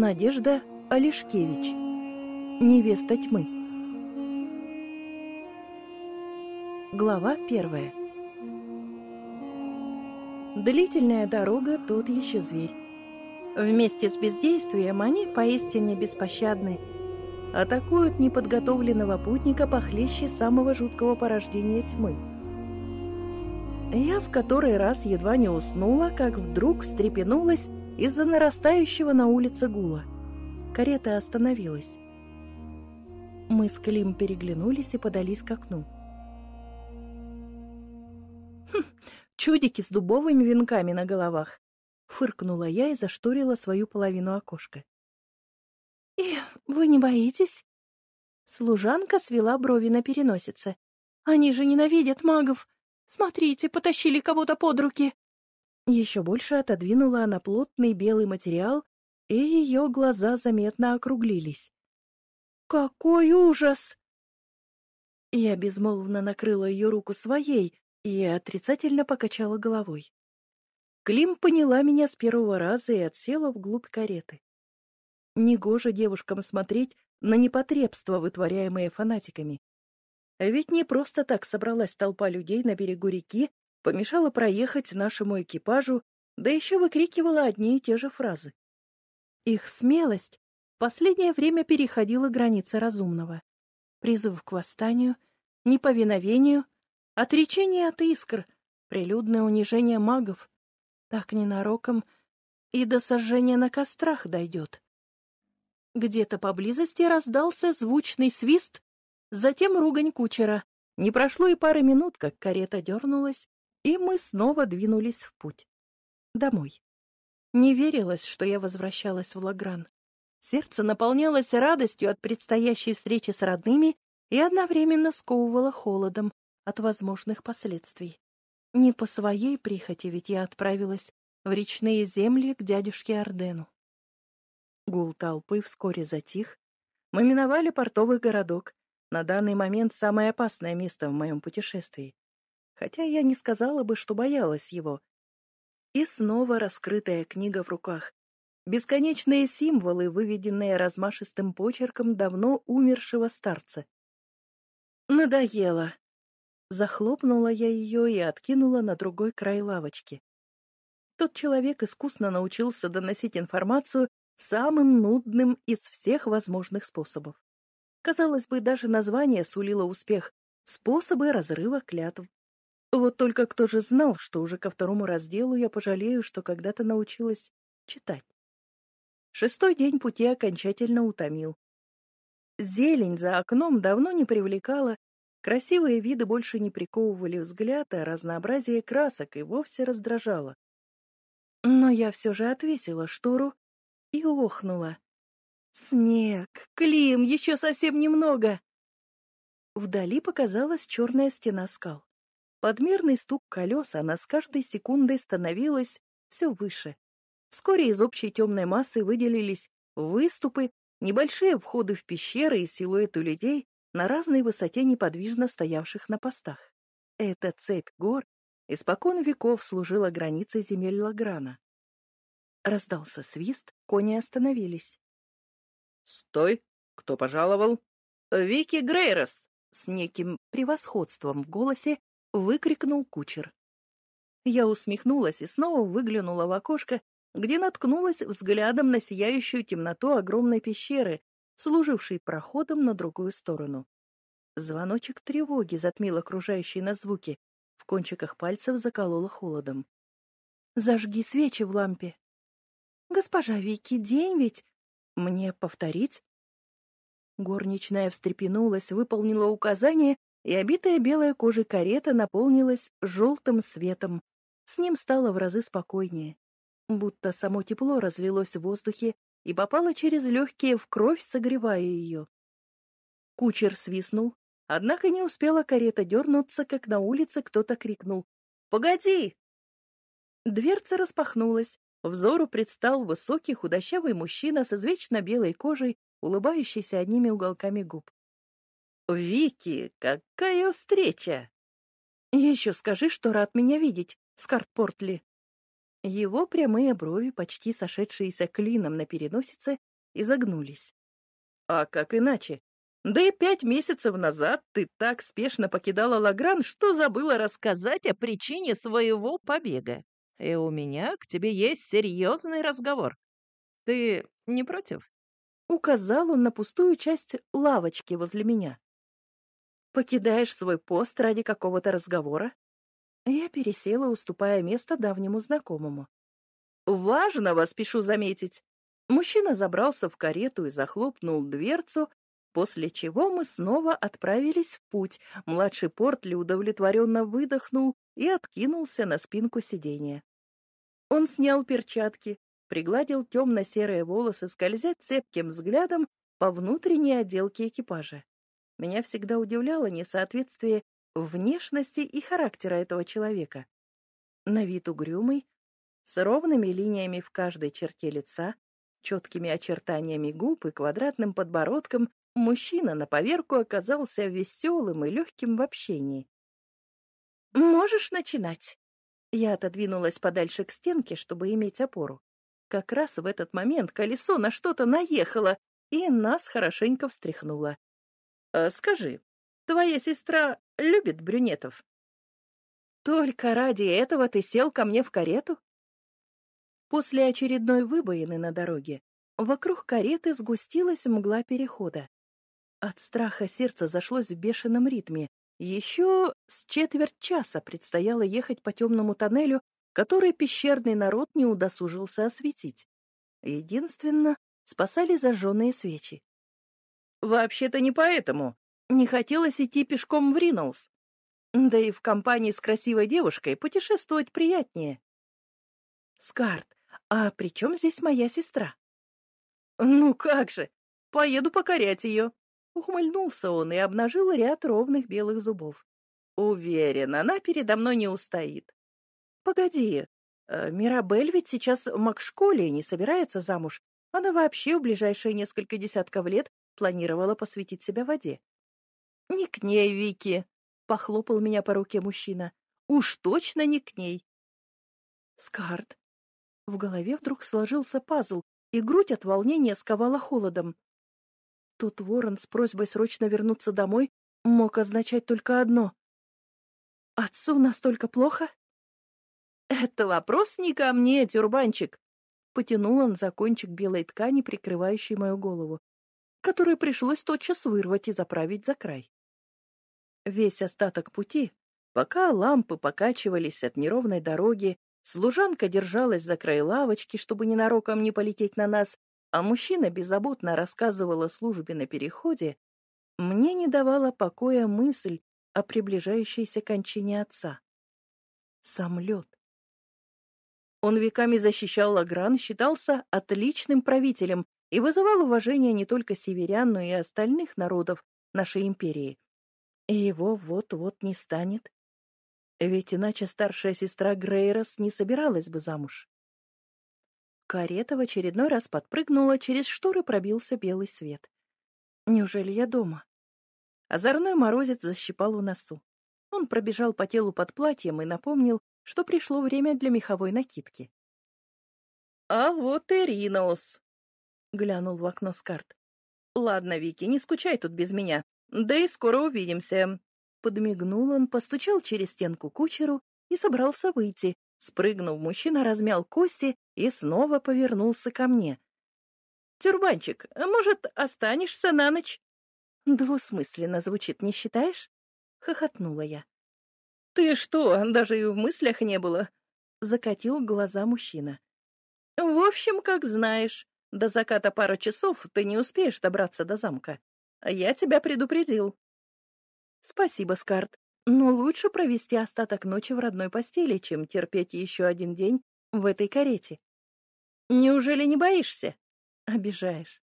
Надежда Олешкевич. Невеста тьмы. Глава первая. Длительная дорога — тот еще зверь. Вместе с бездействием они поистине беспощадны. Атакуют неподготовленного путника похлеще самого жуткого порождения тьмы. Я в который раз едва не уснула, как вдруг встрепенулась из-за нарастающего на улице гула. Карета остановилась. Мы с Клим переглянулись и подались к окну. «Хм, чудики с дубовыми венками на головах!» Фыркнула я и зашторила свою половину окошка. «И вы не боитесь?» Служанка свела брови на переносице. «Они же ненавидят магов! Смотрите, потащили кого-то под руки!» Еще больше отодвинула она плотный белый материал, и ее глаза заметно округлились. «Какой ужас!» Я безмолвно накрыла ее руку своей и отрицательно покачала головой. Клим поняла меня с первого раза и отсела вглубь кареты. Негоже девушкам смотреть на непотребства, вытворяемые фанатиками. Ведь не просто так собралась толпа людей на берегу реки помешала проехать нашему экипажу, да еще выкрикивала одни и те же фразы. Их смелость в последнее время переходила границы разумного. Призыв к восстанию, неповиновению, отречение от искр, прилюдное унижение магов, так ненароком и до сожжения на кострах дойдет. Где-то поблизости раздался звучный свист, затем ругань кучера. Не прошло и пары минут, как карета дернулась, и мы снова двинулись в путь. Домой. Не верилось, что я возвращалась в Лагран. Сердце наполнялось радостью от предстоящей встречи с родными и одновременно сковывало холодом от возможных последствий. Не по своей прихоти ведь я отправилась в речные земли к дядюшке Ордену. Гул толпы вскоре затих. Мы миновали портовый городок, на данный момент самое опасное место в моем путешествии хотя я не сказала бы, что боялась его. И снова раскрытая книга в руках. Бесконечные символы, выведенные размашистым почерком давно умершего старца. «Надоело!» Захлопнула я ее и откинула на другой край лавочки. Тот человек искусно научился доносить информацию самым нудным из всех возможных способов. Казалось бы, даже название сулило успех — способы разрыва клятв. Вот только кто же знал, что уже ко второму разделу я пожалею, что когда-то научилась читать. Шестой день пути окончательно утомил. Зелень за окном давно не привлекала, красивые виды больше не приковывали взгляд, а разнообразие красок и вовсе раздражало. Но я все же отвесила штору и охнула. «Снег! Клим! Еще совсем немного!» Вдали показалась черная стена скал. Подмерный стук колес, она с каждой секундой становилась все выше. Вскоре из общей темной массы выделились выступы, небольшие входы в пещеры и силуэты людей на разной высоте неподвижно стоявших на постах. Эта цепь гор испокон веков служила границей земель Лаграна. Раздался свист, кони остановились. «Стой! Кто пожаловал?» «Вики Грейрос!» С неким превосходством в голосе выкрикнул кучер. Я усмехнулась и снова выглянула в окошко, где наткнулась взглядом на сияющую темноту огромной пещеры, служившей проходом на другую сторону. Звоночек тревоги затмил окружающие нас звуки, в кончиках пальцев закололо холодом. «Зажги свечи в лампе». «Госпожа Вики, день ведь...» «Мне повторить?» Горничная встрепенулась, выполнила указание и обитая белой кожей карета наполнилась желтым светом. С ним стало в разы спокойнее. Будто само тепло разлилось в воздухе и попало через легкие в кровь, согревая ее. Кучер свистнул, однако не успела карета дернуться, как на улице кто-то крикнул «Погоди!». Дверца распахнулась, взору предстал высокий худощавый мужчина с извечно белой кожей, улыбающийся одними уголками губ. «Вики, какая встреча!» «Еще скажи, что рад меня видеть, Скарт Портли». Его прямые брови, почти сошедшиеся клином на переносице, изогнулись. А как иначе? Да и пять месяцев назад ты так спешно покидала Лагран, что забыла рассказать о причине своего побега. И у меня к тебе есть серьезный разговор. Ты не против? Указал он на пустую часть лавочки возле меня. Покидаешь свой пост ради какого-то разговора? Я пересела, уступая место давнему знакомому. Важного, спешу заметить. Мужчина забрался в карету и захлопнул дверцу, после чего мы снова отправились в путь. Младший Портли удовлетворенно выдохнул и откинулся на спинку сиденья. Он снял перчатки, пригладил темно-серые волосы, скользя цепким взглядом по внутренней отделке экипажа. Меня всегда удивляло несоответствие внешности и характера этого человека. На вид угрюмый, с ровными линиями в каждой черте лица, четкими очертаниями губ и квадратным подбородком, мужчина на поверку оказался веселым и легким в общении. «Можешь начинать?» Я отодвинулась подальше к стенке, чтобы иметь опору. Как раз в этот момент колесо на что-то наехало, и нас хорошенько встряхнуло. «А «Скажи, твоя сестра любит брюнетов?» «Только ради этого ты сел ко мне в карету?» После очередной выбоины на дороге вокруг кареты сгустилась мгла перехода. От страха сердце зашлось в бешеном ритме. Еще с четверть часа предстояло ехать по темному тоннелю, который пещерный народ не удосужился осветить. Единственно, спасали зажженные свечи. «Вообще-то не поэтому. Не хотелось идти пешком в Риналс. Да и в компании с красивой девушкой путешествовать приятнее. Скарт, «А при чем здесь моя сестра?» «Ну как же! Поеду покорять ее!» Ухмыльнулся он и обнажил ряд ровных белых зубов. «Уверен, она передо мной не устоит». «Погоди, э, Мирабель ведь сейчас в Макшколе не собирается замуж. Она вообще в ближайшие несколько десятков лет планировала посвятить себя воде». «Не к ней, Вики!» — похлопал меня по руке мужчина. «Уж точно не к ней!» «Скарт, в голове вдруг сложился пазл, и грудь от волнения сковала холодом. Тот ворон с просьбой срочно вернуться домой мог означать только одно. «Отцу настолько плохо?» «Это вопрос не ко мне, тюрбанчик!» Потянул он за кончик белой ткани, прикрывающей мою голову, которую пришлось тотчас вырвать и заправить за край. Весь остаток пути, пока лампы покачивались от неровной дороги, Служанка держалась за край лавочки, чтобы ненароком не полететь на нас, а мужчина беззаботно рассказывал о службе на переходе, мне не давала покоя мысль о приближающейся кончине отца. Сам лед. Он веками защищал Лагран, считался отличным правителем и вызывал уважение не только северян, но и остальных народов нашей империи. И его вот-вот не станет. Ведь иначе старшая сестра Грейрос не собиралась бы замуж. Карета в очередной раз подпрыгнула, через шторы пробился белый свет. Неужели я дома? Озорной морозец защипал в носу. Он пробежал по телу под платьем и напомнил, что пришло время для меховой накидки. «А вот и Ринаус!» — глянул в окно Скарт. «Ладно, Вики, не скучай тут без меня. Да и скоро увидимся. Подмигнул он, постучал через стенку кучеру и собрался выйти. Спрыгнув, мужчина размял кости и снова повернулся ко мне. «Тюрбанчик, может, останешься на ночь?» «Двусмысленно звучит, не считаешь?» — хохотнула я. «Ты что, даже и в мыслях не было?» — закатил глаза мужчина. «В общем, как знаешь, до заката пара часов ты не успеешь добраться до замка. Я тебя предупредил». Спасибо, Скарт, но лучше провести остаток ночи в родной постели, чем терпеть еще один день в этой карете. Неужели не боишься? Обижаешь.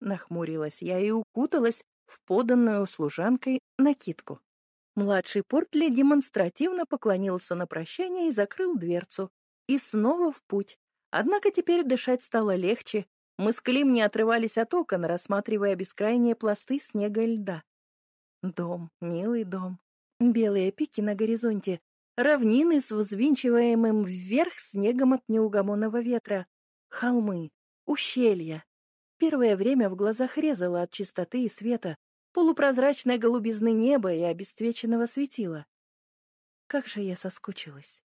Нахмурилась я и укуталась в поданную служанкой накидку. Младший Портли демонстративно поклонился на прощание и закрыл дверцу. И снова в путь. Однако теперь дышать стало легче. Мы с Клим не отрывались от окон, рассматривая бескрайние пласты снега и льда. Дом, милый дом. Белые пики на горизонте, равнины с взвинчиваемым вверх снегом от неугомонного ветра, холмы, ущелья. Первое время в глазах резало от чистоты и света, полупрозрачной голубизны неба и обесцвеченного светила. Как же я соскучилась.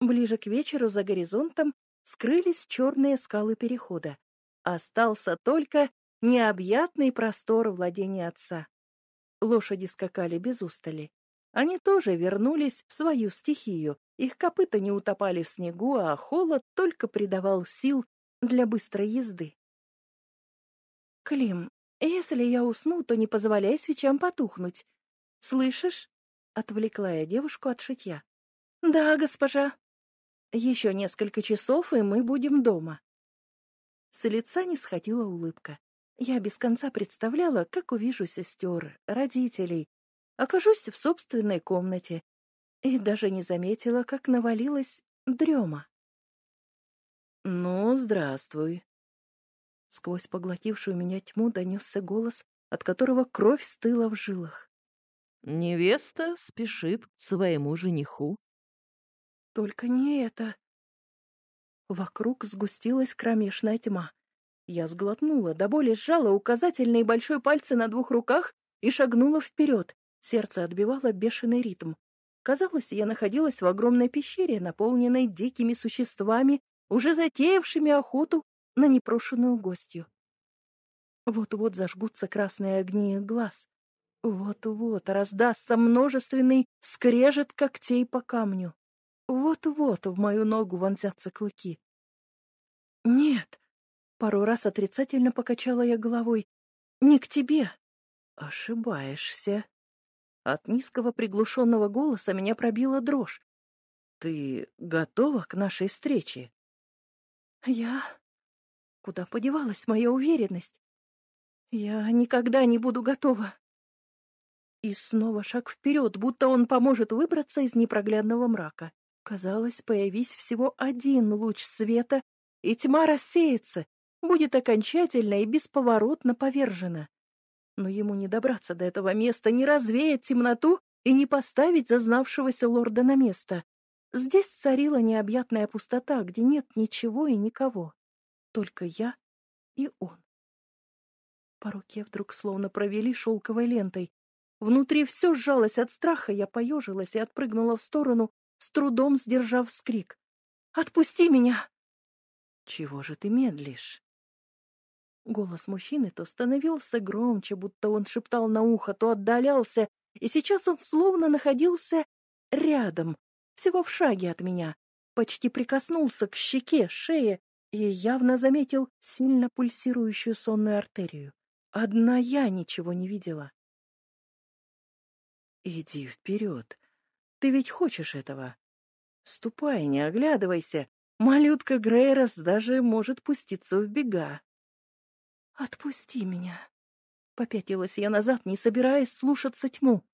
Ближе к вечеру за горизонтом скрылись черные скалы перехода. Остался только необъятный простор владения отца. Лошади скакали без устали. Они тоже вернулись в свою стихию. Их копыта не утопали в снегу, а холод только придавал сил для быстрой езды. «Клим, если я усну, то не позволяй свечам потухнуть. Слышишь?» — отвлекла я девушку от шитья. «Да, госпожа», еще несколько часов, и мы будем дома. С лица не сходила улыбка. Я без конца представляла, как увижу сестер, родителей, окажусь в собственной комнате, и даже не заметила, как навалилась дрема. «Ну, здравствуй!» Сквозь поглотившую меня тьму донесся голос, от которого кровь стыла в жилах. «Невеста спешит к своему жениху. Только не это. Вокруг сгустилась кромешная тьма. Я сглотнула, до боли сжала указательный и большой пальцы на двух руках и шагнула вперед. Сердце отбивало бешеный ритм. Казалось, я находилась в огромной пещере, наполненной дикими существами, уже затеявшими охоту на непрошенную гостью. Вот-вот зажгутся красные огни их глаз. Вот-вот раздастся множественный скрежет когтей по камню. Вот-вот в мою ногу вонзятся клыки. Нет, пару раз отрицательно покачала я головой. Не к тебе. Ошибаешься. От низкого приглушенного голоса меня пробила дрожь. Ты готова к нашей встрече? Я... Куда подевалась моя уверенность? Я никогда не буду готова. И снова шаг вперед, будто он поможет выбраться из непроглядного мрака. Казалось, появись всего один луч света, и тьма рассеется, будет окончательно и бесповоротно повержена. Но ему не добраться до этого места, не развеять темноту и не поставить зазнавшегося лорда на место. Здесь царила необъятная пустота, где нет ничего и никого. Только я и он. По руке вдруг словно провели шелковой лентой. Внутри все сжалось от страха, я поежилась и отпрыгнула в сторону, с трудом сдержав скрик. «Отпусти меня!» «Чего же ты медлишь?» Голос мужчины то становился громче, будто он шептал на ухо, то отдалялся, и сейчас он словно находился рядом, всего в шаге от меня, почти прикоснулся к щеке, шее и явно заметил сильно пульсирующую сонную артерию. Одна я ничего не видела. «Иди вперед», ты ведь хочешь этого? Ступай, не оглядывайся. Малютка Грейрос даже может пуститься в бега. Отпусти меня. Попятилась я назад, не собираясь слушаться тьму.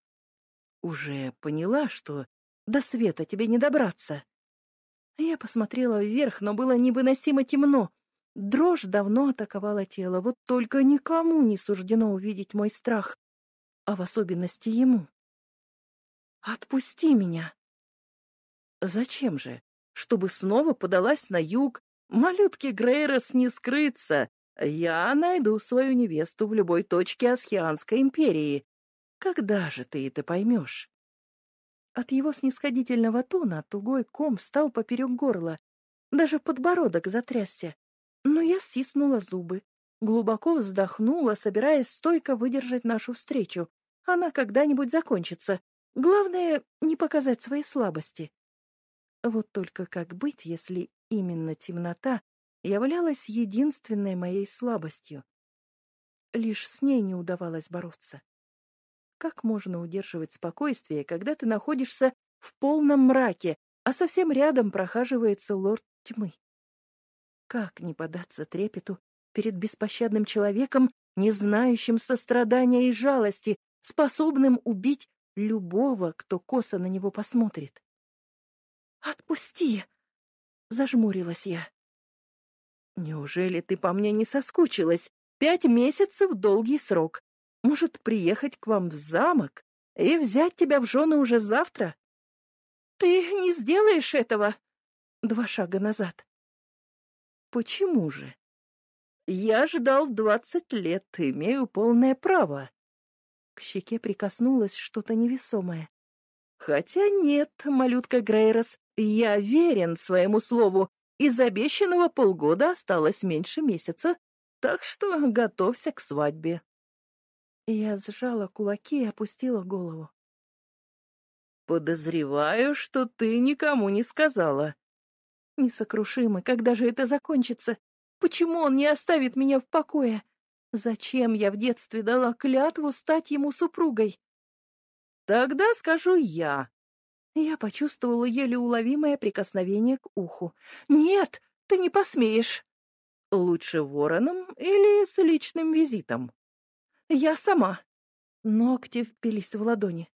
Уже поняла, что до света тебе не добраться. Я посмотрела вверх, но было невыносимо темно. Дрожь давно атаковала тело, вот только никому не суждено увидеть мой страх, а в особенности ему. Отпусти меня. Зачем же? Чтобы снова подалась на юг. Малютке Грейрос не скрыться. Я найду свою невесту в любой точке Асхианской империи. Когда же ты это поймешь? От его снисходительного тона тугой ком встал поперек горла. Даже подбородок затрясся. Но я стиснула зубы. Глубоко вздохнула, собираясь стойко выдержать нашу встречу. Она когда-нибудь закончится. Главное — не показать свои слабости. Вот только как быть, если именно темнота являлась единственной моей слабостью? Лишь с ней не удавалось бороться. Как можно удерживать спокойствие, когда ты находишься в полном мраке, а совсем рядом прохаживается лорд тьмы? Как не податься трепету перед беспощадным человеком, не знающим сострадания и жалости, способным убить любого, кто косо на него посмотрит. «Отпусти!» — зажмурилась я. «Неужели ты по мне не соскучилась? Пять месяцев — долгий срок. Может, приехать к вам в замок и взять тебя в жены уже завтра?» «Ты не сделаешь этого!» Два шага назад. «Почему же?» Я ждал двадцать лет, имею полное право. К щеке прикоснулось что-то невесомое. Хотя нет, малютка Грейрос, я верен своему слову. Из обещанного полгода осталось меньше месяца, так что готовься к свадьбе. Я сжала кулаки и опустила голову. Подозреваю, что ты никому не сказала. Несокрушимый, когда же это закончится? Почему он не оставит меня в покое? Зачем я в детстве дала клятву стать ему супругой? Тогда скажу я. Я почувствовала еле уловимое прикосновение к уху. Нет, ты не посмеешь. Лучше вороном или с личным визитом? Я сама. Ногти впились в ладони.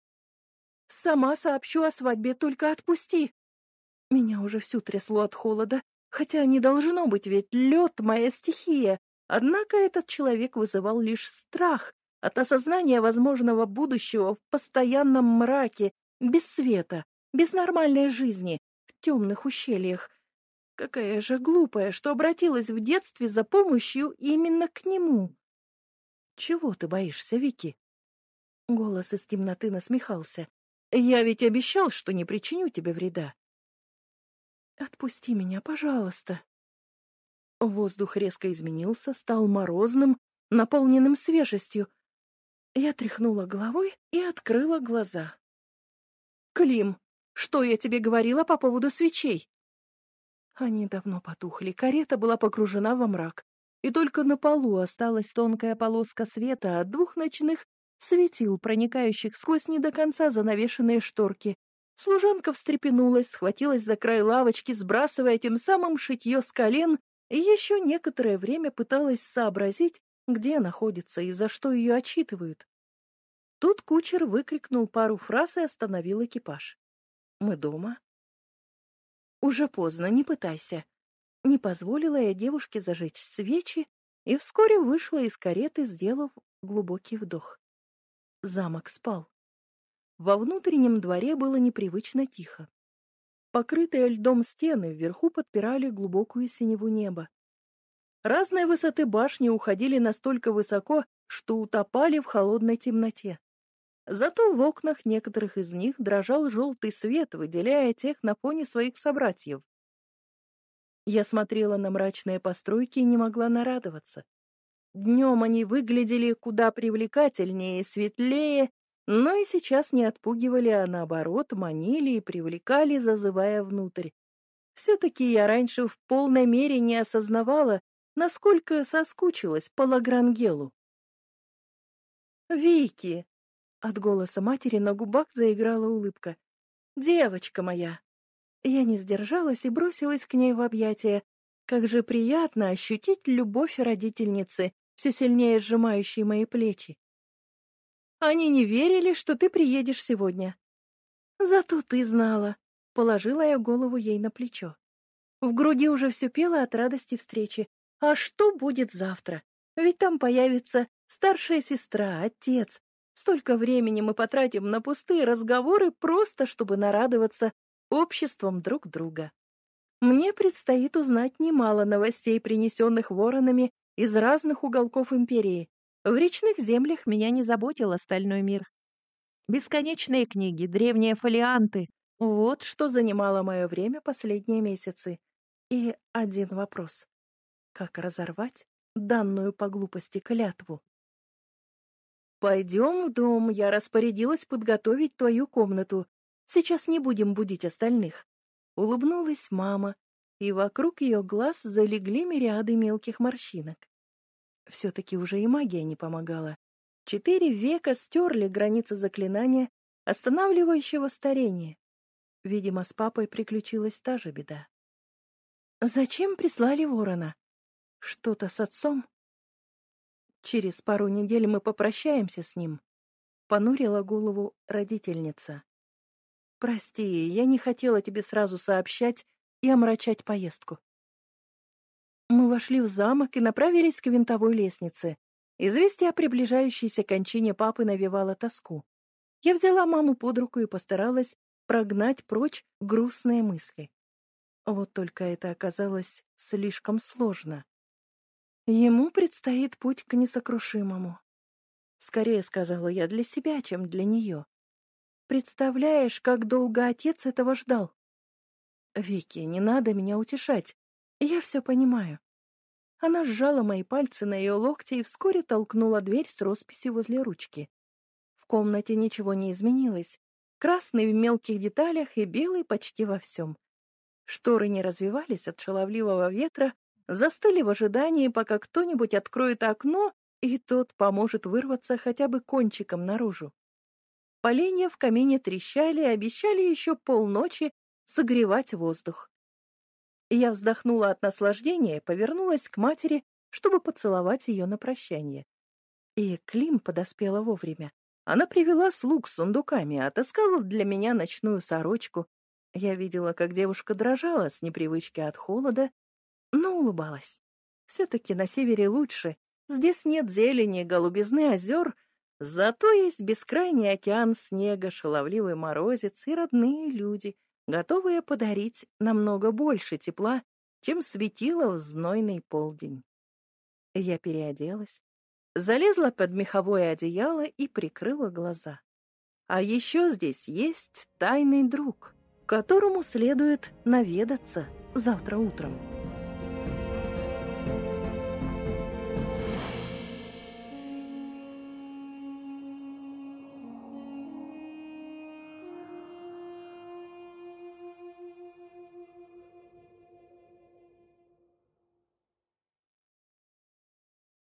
Сама сообщу о свадьбе, только отпусти. Меня уже всю трясло от холода, хотя не должно быть, ведь лед — моя стихия. Однако этот человек вызывал лишь страх от осознания возможного будущего в постоянном мраке, без света, без нормальной жизни, в темных ущельях. Какая же глупая, что обратилась в детстве за помощью именно к нему. «Чего ты боишься, Вики?» Голос из темноты насмехался. «Я ведь обещал, что не причиню тебе вреда». «Отпусти меня, пожалуйста». Воздух резко изменился, стал морозным, наполненным свежестью. Я тряхнула головой и открыла глаза. «Клим, что я тебе говорила по поводу свечей?» Они давно потухли, карета была погружена во мрак и только на полу осталась тонкая полоска света от двух ночных светил, проникающих сквозь не до конца занавешенные шторки. Служанка встрепенулась, схватилась за край лавочки, сбрасывая тем самым шитье с колен, и еще некоторое время пыталась сообразить, где находится и за что ее отчитывают. Тут кучер выкрикнул пару фраз и остановил экипаж. «Мы дома?» «Уже поздно, не пытайся. Не позволила я девушке зажечь свечи и вскоре вышла из кареты, сделав глубокий вдох. Замок спал. Во внутреннем дворе было непривычно тихо. Покрытые льдом стены вверху подпирали глубокую синеву неба. Разные высоты башни уходили настолько высоко, что утопали в холодной темноте. Зато в окнах некоторых из них дрожал желтый свет, выделяя тех на фоне своих собратьев. Я смотрела на мрачные постройки и не могла нарадоваться. Днем они выглядели куда привлекательнее и светлее, но и сейчас не отпугивали, а наоборот манили и привлекали, зазывая внутрь. Все-таки я раньше в полной мере не осознавала, насколько соскучилась по Лагрангелу. «Вики!» — от голоса матери на губах заиграла улыбка. «Девочка моя!» Я не сдержалась и бросилась к ней в объятия. Как же приятно ощутить любовь родительницы, все сильнее сжимающей мои плечи. Они не верили, что ты приедешь сегодня. Зато ты знала. Положила я голову ей на плечо. В груди уже все пело от радости встречи. А что будет завтра? Ведь там появится старшая сестра, отец. Столько времени мы потратим на пустые разговоры, просто чтобы нарадоваться обществом друг друга. Мне предстоит узнать немало новостей, принесенных воронами из разных уголков империи. В речных землях меня не заботил остальной мир. Бесконечные книги, древние фолианты — вот что занимало мое время последние месяцы. И один вопрос. Как разорвать данную по глупости клятву? «Пойдем в дом, я распорядилась подготовить твою комнату. Сейчас не будем будить остальных. Улыбнулась мама, и вокруг ее глаз залегли мириады мелких морщинок. Все-таки уже и магия не помогала. Четыре века стерли границы заклинания, останавливающего старение. Видимо, с папой приключилась та же беда. Зачем прислали ворона? Что-то с отцом? Через пару недель мы попрощаемся с ним. Понурила голову родительница. Прости, я не хотела тебе сразу сообщать и омрачать поездку. Мы вошли в замок и направились к винтовой лестнице. Известие о приближающейся кончине папы навевало тоску. Я взяла маму под руку и постаралась прогнать прочь грустные мысли. Вот только это оказалось слишком сложно. Ему предстоит путь к несокрушимому. Скорее сказала я для себя, чем для нее. Представляешь, как долго отец этого ждал? Вики, не надо меня утешать. Я все понимаю. Она сжала мои пальцы на ее локте и вскоре толкнула дверь с росписью возле ручки. В комнате ничего не изменилось. Красный в мелких деталях и белый почти во всем. Шторы не развивались от шаловливого ветра, застыли в ожидании, пока кто-нибудь откроет окно, и тот поможет вырваться хотя бы кончиком наружу. Поленья в камине трещали и обещали еще полночи согревать воздух. Я вздохнула от наслаждения и повернулась к матери, чтобы поцеловать ее на прощание. И Клим подоспела вовремя. Она привела слуг с сундуками, отыскала для меня ночную сорочку. Я видела, как девушка дрожала с непривычки от холода, но улыбалась. Все-таки на севере лучше. Здесь нет зелени, голубизны озер, зато есть бескрайний океан снега, шаловливый морозец и родные люди, готовые подарить намного больше тепла, чем светило в знойный полдень. Я переоделась, залезла под меховое одеяло и прикрыла глаза. А еще здесь есть тайный друг, которому следует наведаться завтра утром.